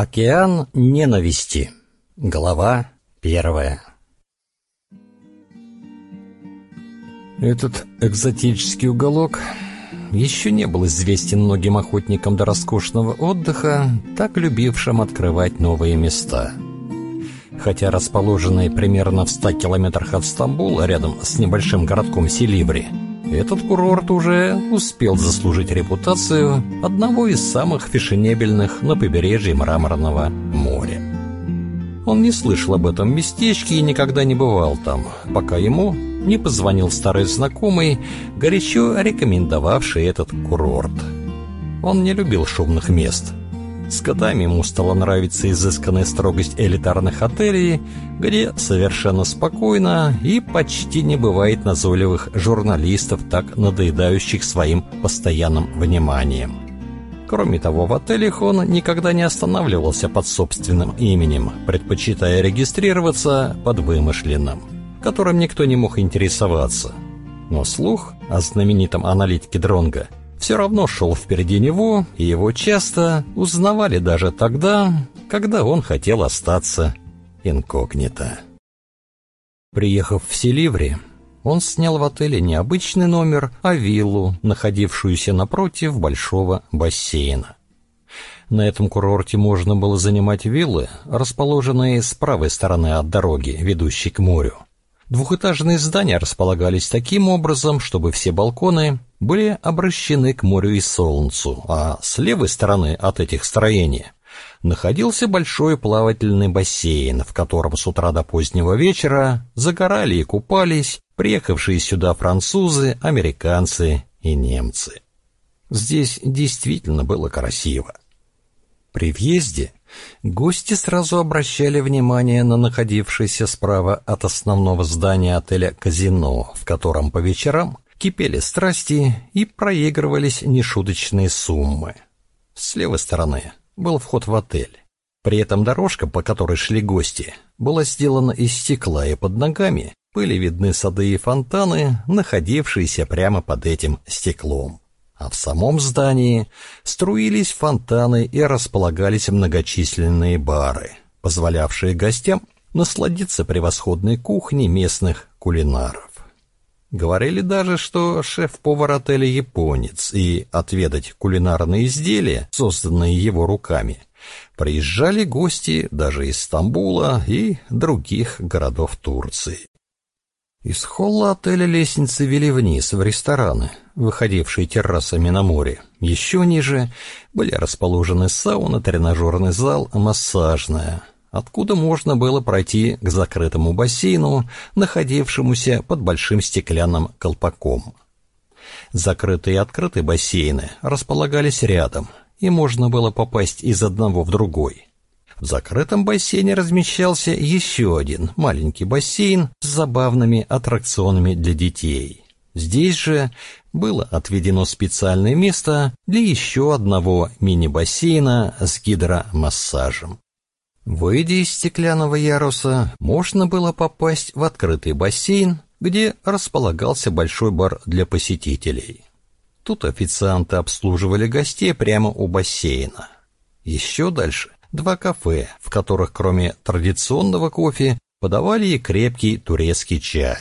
Океан ненависти. Глава первая. Этот экзотический уголок еще не был известен многим охотникам до роскошного отдыха, так любившим открывать новые места. Хотя расположенный примерно в 100 километрах от Стамбула, рядом с небольшим городком Селибри, этот курорт уже успел заслужить репутацию одного из самых фешенебельных на побережье Мраморного моря. Он не слышал об этом местечке и никогда не бывал там, пока ему не позвонил старый знакомый, горячо рекомендовавший этот курорт. Он не любил шумных мест – с годами ему стала нравиться изысканная строгость элитарных отелей, где совершенно спокойно и почти не бывает назойливых журналистов, так надоедающих своим постоянным вниманием. Кроме того, в отелях он никогда не останавливался под собственным именем, предпочитая регистрироваться под вымышленным, которым никто не мог интересоваться. Но слух о знаменитом аналитике Дронга все равно шел впереди него, и его часто узнавали даже тогда, когда он хотел остаться инкогнито. Приехав в Селиври, он снял в отеле не обычный номер, а виллу, находившуюся напротив большого бассейна. На этом курорте можно было занимать виллы, расположенные с правой стороны от дороги, ведущей к морю. Двухэтажные здания располагались таким образом, чтобы все балконы были обращены к морю и солнцу, а с левой стороны от этих строений находился большой плавательный бассейн, в котором с утра до позднего вечера загорали и купались приехавшие сюда французы, американцы и немцы. Здесь действительно было красиво. При въезде Гости сразу обращали внимание на находившееся справа от основного здания отеля казино, в котором по вечерам кипели страсти и проигрывались нешуточные суммы. С левой стороны был вход в отель. При этом дорожка, по которой шли гости, была сделана из стекла, и под ногами были видны сады и фонтаны, находившиеся прямо под этим стеклом а в самом здании струились фонтаны и располагались многочисленные бары, позволявшие гостям насладиться превосходной кухней местных кулинаров. Говорили даже, что шеф-повар отеля японец, и отведать кулинарные изделия, созданные его руками, приезжали гости даже из Стамбула и других городов Турции. Из холла отеля лестницы вели вниз, в рестораны, выходившие террасами на море. Еще ниже были расположены сауна, тренажерный зал, массажная, откуда можно было пройти к закрытому бассейну, находившемуся под большим стеклянным колпаком. Закрытые и открытые бассейны располагались рядом, и можно было попасть из одного в другой. В закрытом бассейне размещался еще один маленький бассейн с забавными аттракционами для детей. Здесь же было отведено специальное место для еще одного мини-бассейна с гидромассажем. Выйдя из стеклянного яруса, можно было попасть в открытый бассейн, где располагался большой бар для посетителей. Тут официанты обслуживали гостей прямо у бассейна. Еще дальше два кафе, в которых кроме традиционного кофе подавали и крепкий турецкий чай.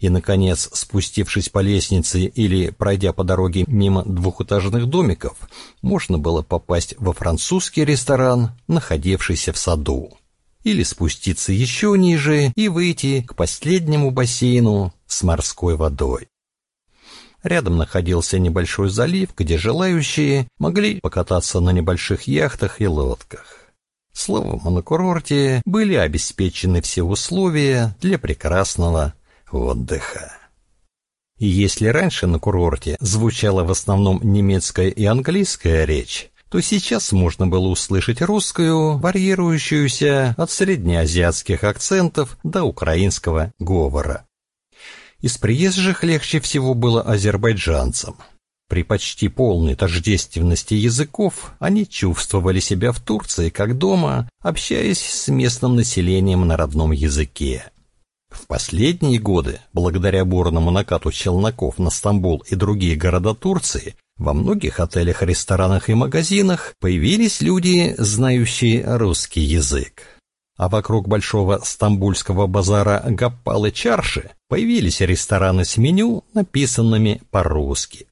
И, наконец, спустившись по лестнице или пройдя по дороге мимо двухэтажных домиков, можно было попасть во французский ресторан, находившийся в саду. Или спуститься еще ниже и выйти к последнему бассейну с морской водой. Рядом находился небольшой залив, где желающие могли покататься на небольших яхтах и лодках. Словом, на курорте были обеспечены все условия для прекрасного отдыха. Если раньше на курорте звучала в основном немецкая и английская речь, то сейчас можно было услышать русскую, варьирующуюся от среднеазиатских акцентов до украинского говора. Из приезжих легче всего было азербайджанцам. При почти полной тождественности языков они чувствовали себя в Турции как дома, общаясь с местным населением на родном языке. В последние годы, благодаря бурному накату челноков на Стамбул и другие города Турции, во многих отелях, ресторанах и магазинах появились люди, знающие русский язык. А вокруг большого стамбульского базара Гаппалы-Чарши появились рестораны с меню, написанными по-русски.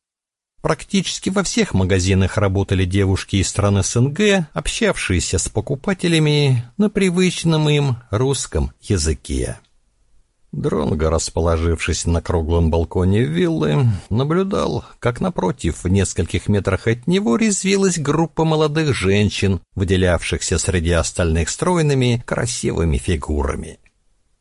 Практически во всех магазинах работали девушки из стран СНГ, общавшиеся с покупателями на привычном им русском языке. Дронго, расположившись на круглом балконе виллы, наблюдал, как напротив, в нескольких метрах от него, резвилась группа молодых женщин, выделявшихся среди остальных стройными, красивыми фигурами.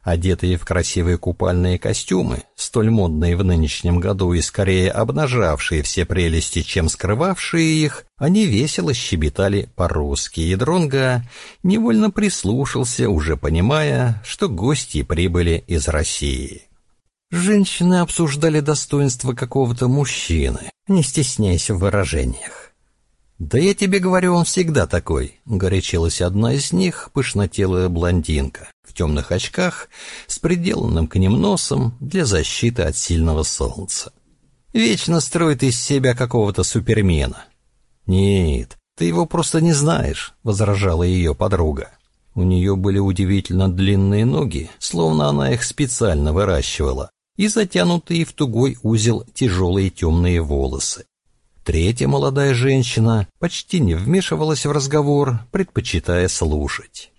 Одетые в красивые купальные костюмы, столь модные в нынешнем году и скорее обнажавшие все прелести, чем скрывавшие их, они весело щебетали по-русски, и Дронга невольно прислушался, уже понимая, что гости прибыли из России. Женщины обсуждали достоинство какого-то мужчины, не стесняясь в выражениях. «Да я тебе говорю, он всегда такой», — горячилась одна из них, пышнотелая блондинка, в темных очках, с приделанным к ним носом для защиты от сильного солнца. «Вечно строит из себя какого-то супермена». «Нет, ты его просто не знаешь», — возражала ее подруга. У нее были удивительно длинные ноги, словно она их специально выращивала, и затянутые в тугой узел тяжелые темные волосы. Третья молодая женщина почти не вмешивалась в разговор, предпочитая слушать.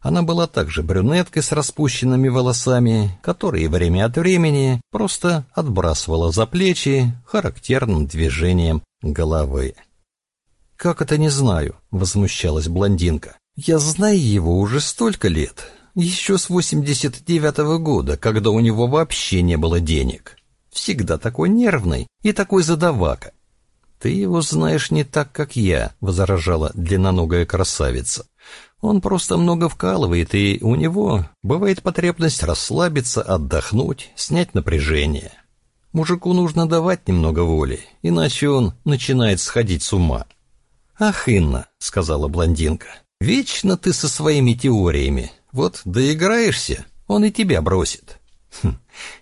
Она была также брюнеткой с распущенными волосами, которые время от времени просто отбрасывала за плечи характерным движением головы. «Как это не знаю?» — возмущалась блондинка. «Я знаю его уже столько лет, еще с 89-го года, когда у него вообще не было денег. Всегда такой нервный и такой задавака. «Ты его знаешь не так, как я», — возражала длинноногая красавица. «Он просто много вкалывает, и у него бывает потребность расслабиться, отдохнуть, снять напряжение. Мужику нужно давать немного воли, иначе он начинает сходить с ума». «Ах, Инна», — сказала блондинка, — «вечно ты со своими теориями. Вот доиграешься, он и тебя бросит». «Хм,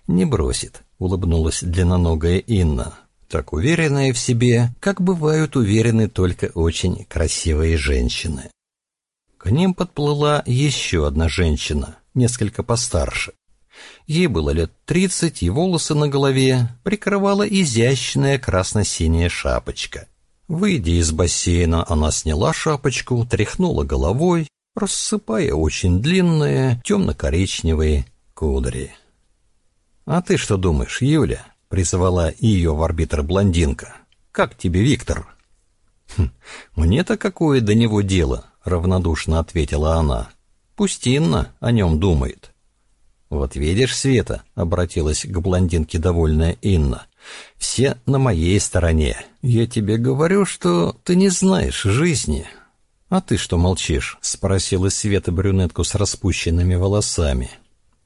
не бросит», — улыбнулась длинноногая Инна так уверенные в себе, как бывают уверены только очень красивые женщины. К ним подплыла еще одна женщина, несколько постарше. Ей было лет тридцать, и волосы на голове прикрывала изящная красно-синяя шапочка. Выйдя из бассейна, она сняла шапочку, тряхнула головой, рассыпая очень длинные темно-коричневые кудри. «А ты что думаешь, Юля?» Призывала ее в арбитр блондинка. «Как тебе, Виктор?» хм, «Мне-то какое до него дело?» — равнодушно ответила она. «Пусть Инна о нем думает». «Вот видишь, Света», — обратилась к блондинке довольная Инна, — «все на моей стороне. Я тебе говорю, что ты не знаешь жизни». «А ты что молчишь?» — спросила Света брюнетку с распущенными волосами.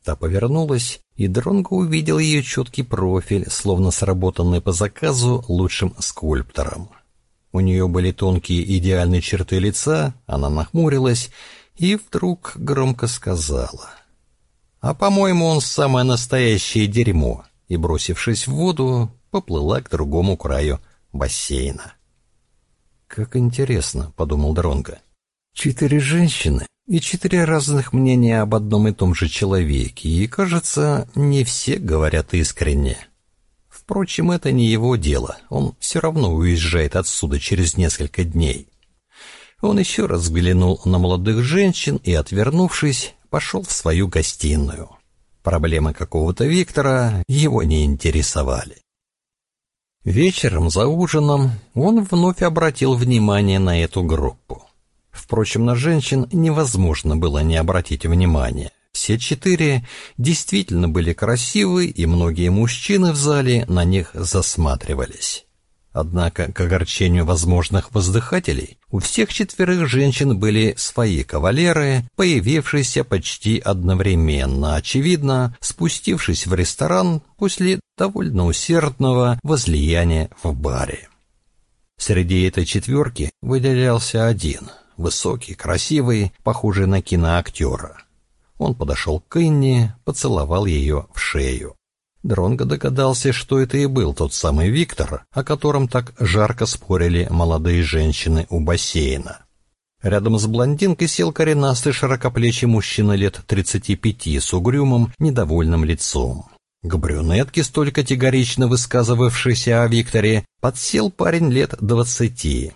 Та повернулась, и Дронго увидел ее четкий профиль, словно сработанный по заказу лучшим скульптором. У нее были тонкие идеальные черты лица, она нахмурилась и вдруг громко сказала. «А, по-моему, он самое настоящее дерьмо», и, бросившись в воду, поплыла к другому краю бассейна. «Как интересно», — подумал Дронго. «Четыре женщины и четыре разных мнения об одном и том же человеке, и, кажется, не все говорят искренне. Впрочем, это не его дело, он все равно уезжает отсюда через несколько дней. Он еще раз взглянул на молодых женщин и, отвернувшись, пошел в свою гостиную. Проблемы какого-то Виктора его не интересовали. Вечером за ужином он вновь обратил внимание на эту группу. Впрочем, на женщин невозможно было не обратить внимания. Все четыре действительно были красивы, и многие мужчины в зале на них засматривались. Однако, к огорчению возможных воздыхателей, у всех четверых женщин были свои кавалеры, появившиеся почти одновременно, очевидно, спустившись в ресторан после довольно усердного возлияния в баре. Среди этой четверки выделялся один — высокий, красивый, похожий на киноактера. Он подошел к Инне, поцеловал ее в шею. Дронго догадался, что это и был тот самый Виктор, о котором так жарко спорили молодые женщины у бассейна. Рядом с блондинкой сел коренастый широкоплечий мужчина лет 35 с угрюмым, недовольным лицом. К брюнетке, столь категорично высказывавшейся о Викторе, подсел парень лет двадцати.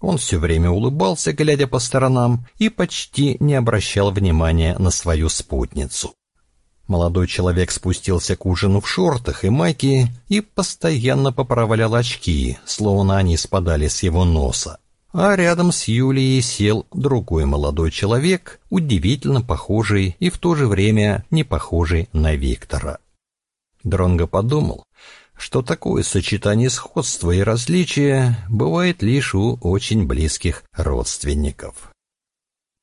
Он все время улыбался, глядя по сторонам, и почти не обращал внимания на свою спутницу. Молодой человек спустился к ужину в шортах и майке и постоянно поправлял очки, словно они спадали с его носа. А рядом с Юлией сел другой молодой человек, удивительно похожий и в то же время не похожий на Виктора. Дронго подумал, что такое сочетание сходства и различия бывает лишь у очень близких родственников.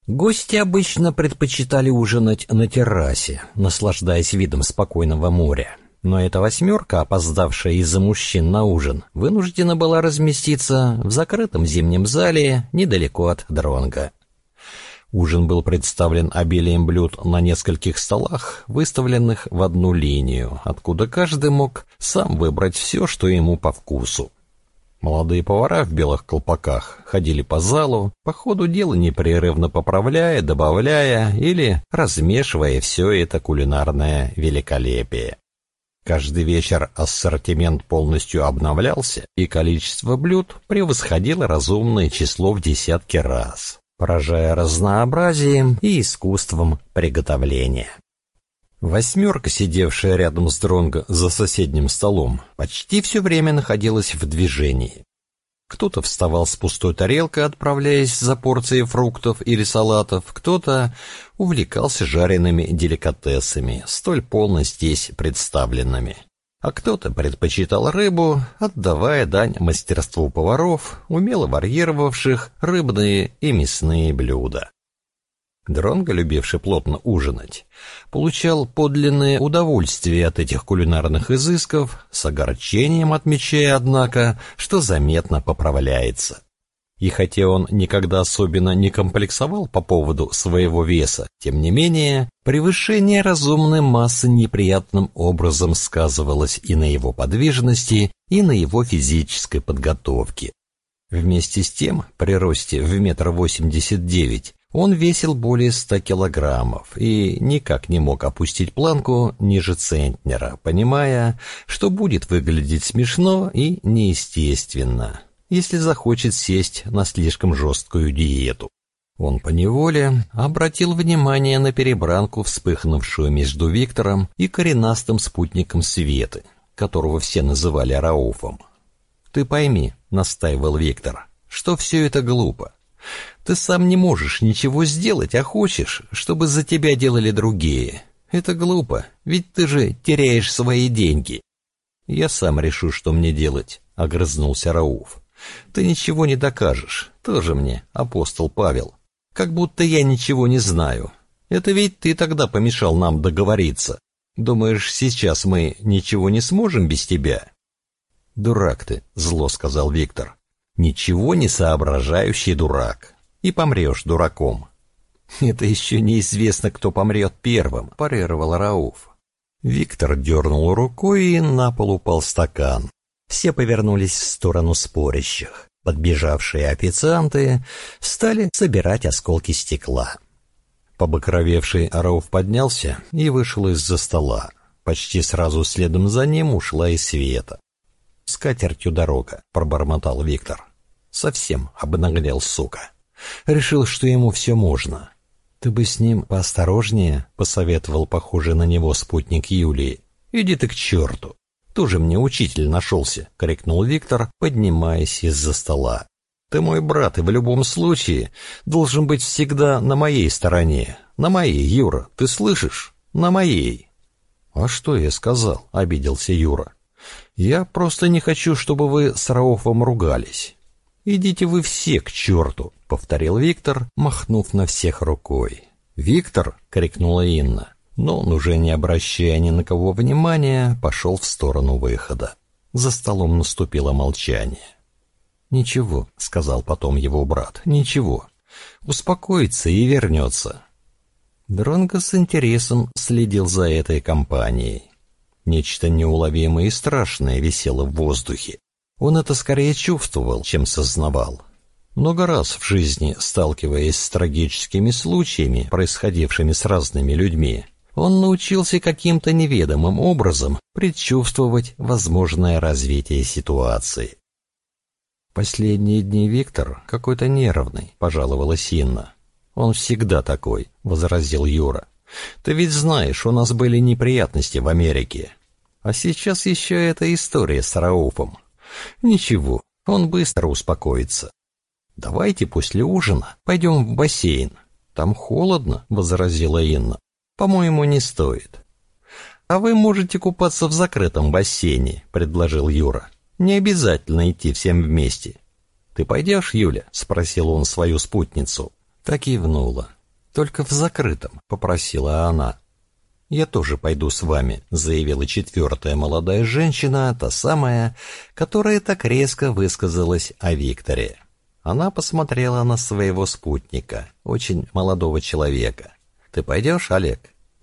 Гости обычно предпочитали ужинать на террасе, наслаждаясь видом спокойного моря. Но эта восьмерка, опоздавшая из-за мужчин на ужин, вынуждена была разместиться в закрытом зимнем зале недалеко от Дронга. Ужин был представлен обилием блюд на нескольких столах, выставленных в одну линию, откуда каждый мог сам выбрать все, что ему по вкусу. Молодые повара в белых колпаках ходили по залу, по ходу дела непрерывно поправляя, добавляя или размешивая все это кулинарное великолепие. Каждый вечер ассортимент полностью обновлялся, и количество блюд превосходило разумное число в десятки раз поражая разнообразием и искусством приготовления. Восьмерка, сидевшая рядом с Дронго за соседним столом, почти все время находилась в движении. Кто-то вставал с пустой тарелкой, отправляясь за порцией фруктов или салатов, кто-то увлекался жареными деликатесами, столь полно здесь представленными а кто-то предпочитал рыбу, отдавая дань мастерству поваров, умело варьировавших рыбные и мясные блюда. Дронго, любивший плотно ужинать, получал подлинное удовольствие от этих кулинарных изысков, с огорчением отмечая, однако, что заметно поправляется. И хотя он никогда особенно не комплексовал по поводу своего веса, тем не менее, превышение разумной массы неприятным образом сказывалось и на его подвижности, и на его физической подготовке. Вместе с тем, при росте в метр восемьдесят девять, он весил более ста килограммов и никак не мог опустить планку ниже центнера, понимая, что будет выглядеть смешно и неестественно если захочет сесть на слишком жесткую диету. Он поневоле обратил внимание на перебранку, вспыхнувшую между Виктором и коренастым спутником Светы, которого все называли Рауфом. «Ты пойми», — настаивал Виктор, — «что все это глупо. Ты сам не можешь ничего сделать, а хочешь, чтобы за тебя делали другие. Это глупо, ведь ты же теряешь свои деньги». «Я сам решу, что мне делать», — огрызнулся Рауф. Ты ничего не докажешь. Тоже мне, апостол Павел. Как будто я ничего не знаю. Это ведь ты тогда помешал нам договориться. Думаешь, сейчас мы ничего не сможем без тебя? Дурак ты, зло сказал Виктор. Ничего не соображающий дурак. И помрешь дураком. Это еще неизвестно, кто помрет первым, парировал Рауф. Виктор дернул рукой, и на пол упал стакан. Все повернулись в сторону спорящих. Подбежавшие официанты стали собирать осколки стекла. Побагровевший Арауф поднялся и вышел из-за стола. Почти сразу следом за ним ушла и Света. «С катертью дорога», — пробормотал Виктор. Совсем обнаглел, сука. Решил, что ему все можно. «Ты бы с ним поосторожнее», — посоветовал похожий на него спутник Юлии. «Иди ты к черту». «Тоже мне учитель нашелся», — крикнул Виктор, поднимаясь из-за стола. «Ты мой брат, и в любом случае должен быть всегда на моей стороне. На моей, Юра, ты слышишь? На моей». «А что я сказал?» — обиделся Юра. «Я просто не хочу, чтобы вы с Рауфом ругались». «Идите вы все к черту», — повторил Виктор, махнув на всех рукой. «Виктор!» — крикнула Инна но он, уже не обращая ни на кого внимания, пошел в сторону выхода. За столом наступило молчание. «Ничего», — сказал потом его брат, — «ничего. Успокоится и вернется». Дронго с интересом следил за этой компанией. Нечто неуловимое и страшное висело в воздухе. Он это скорее чувствовал, чем сознавал. Много раз в жизни, сталкиваясь с трагическими случаями, происходившими с разными людьми, он научился каким-то неведомым образом предчувствовать возможное развитие ситуации. «Последние дни Виктор какой-то нервный», — пожаловалась Инна. «Он всегда такой», — возразил Юра. «Ты ведь знаешь, у нас были неприятности в Америке. А сейчас еще эта история с Рауфом. Ничего, он быстро успокоится. Давайте после ужина пойдем в бассейн. Там холодно», — возразила Инна. «По-моему, не стоит». «А вы можете купаться в закрытом бассейне», — предложил Юра. «Не обязательно идти всем вместе». «Ты пойдешь, Юля?» — спросил он свою спутницу. Так и внула. «Только в закрытом», — попросила она. «Я тоже пойду с вами», — заявила четвертая молодая женщина, та самая, которая так резко высказалась о Викторе. Она посмотрела на своего спутника, очень молодого человека. «Ты пойдешь, Олег?»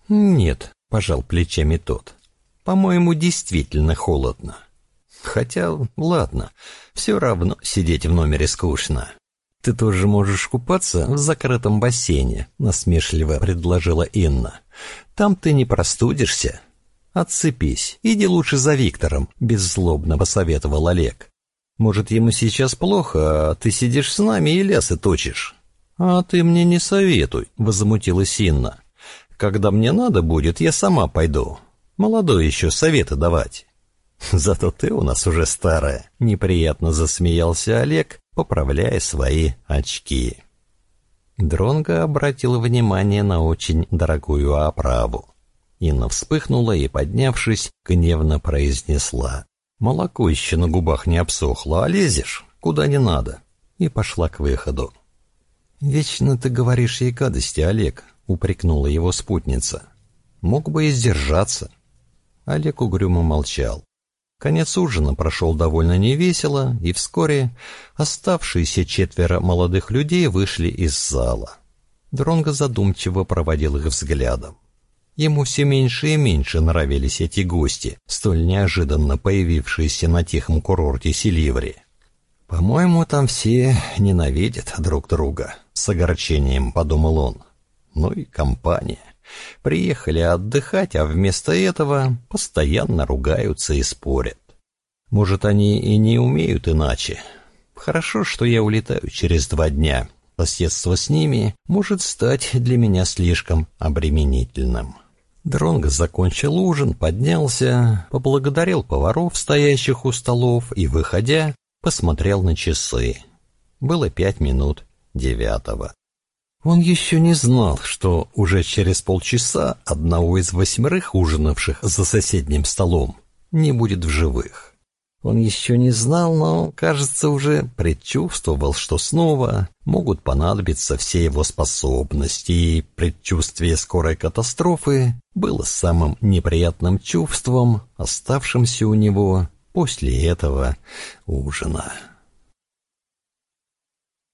«Нет», — пожал плечами тот. «По-моему, действительно холодно. Хотя, ладно, все равно сидеть в номере скучно». «Ты тоже можешь купаться в закрытом бассейне», — насмешливо предложила Инна. «Там ты не простудишься». «Отцепись, иди лучше за Виктором», — беззлобно посоветовал Олег. «Может, ему сейчас плохо, а ты сидишь с нами и лясы точишь?» «А ты мне не советуй», — возмутилась Инна. «Когда мне надо будет, я сама пойду. Молодой еще советы давать». «Зато ты у нас уже старая», — неприятно засмеялся Олег, поправляя свои очки. Дронго обратил внимание на очень дорогую оправу. Инна вспыхнула и, поднявшись, гневно произнесла. «Молоко еще на губах не обсохло, а лезешь, куда не надо», и пошла к выходу. «Вечно ты говоришь ей гадости, Олег», — упрекнула его спутница. «Мог бы и сдержаться». Олег угрюмо молчал. Конец ужина прошел довольно невесело, и вскоре оставшиеся четверо молодых людей вышли из зала. Дронго задумчиво проводил их взглядом. Ему все меньше и меньше нравились эти гости, столь неожиданно появившиеся на тихом курорте Селиври. «По-моему, там все ненавидят друг друга», — с огорчением подумал он. «Ну и компания». Приехали отдыхать, а вместо этого постоянно ругаются и спорят. Может, они и не умеют иначе. Хорошо, что я улетаю через два дня. Соседство с ними может стать для меня слишком обременительным. Дронго закончил ужин, поднялся, поблагодарил поваров, стоящих у столов, и, выходя, посмотрел на часы. Было пять минут девятого. Он еще не знал, что уже через полчаса одного из восьмерых ужинавших за соседним столом не будет в живых. Он еще не знал, но, кажется, уже предчувствовал, что снова могут понадобиться все его способности, и предчувствие скорой катастрофы было самым неприятным чувством, оставшимся у него после этого ужина.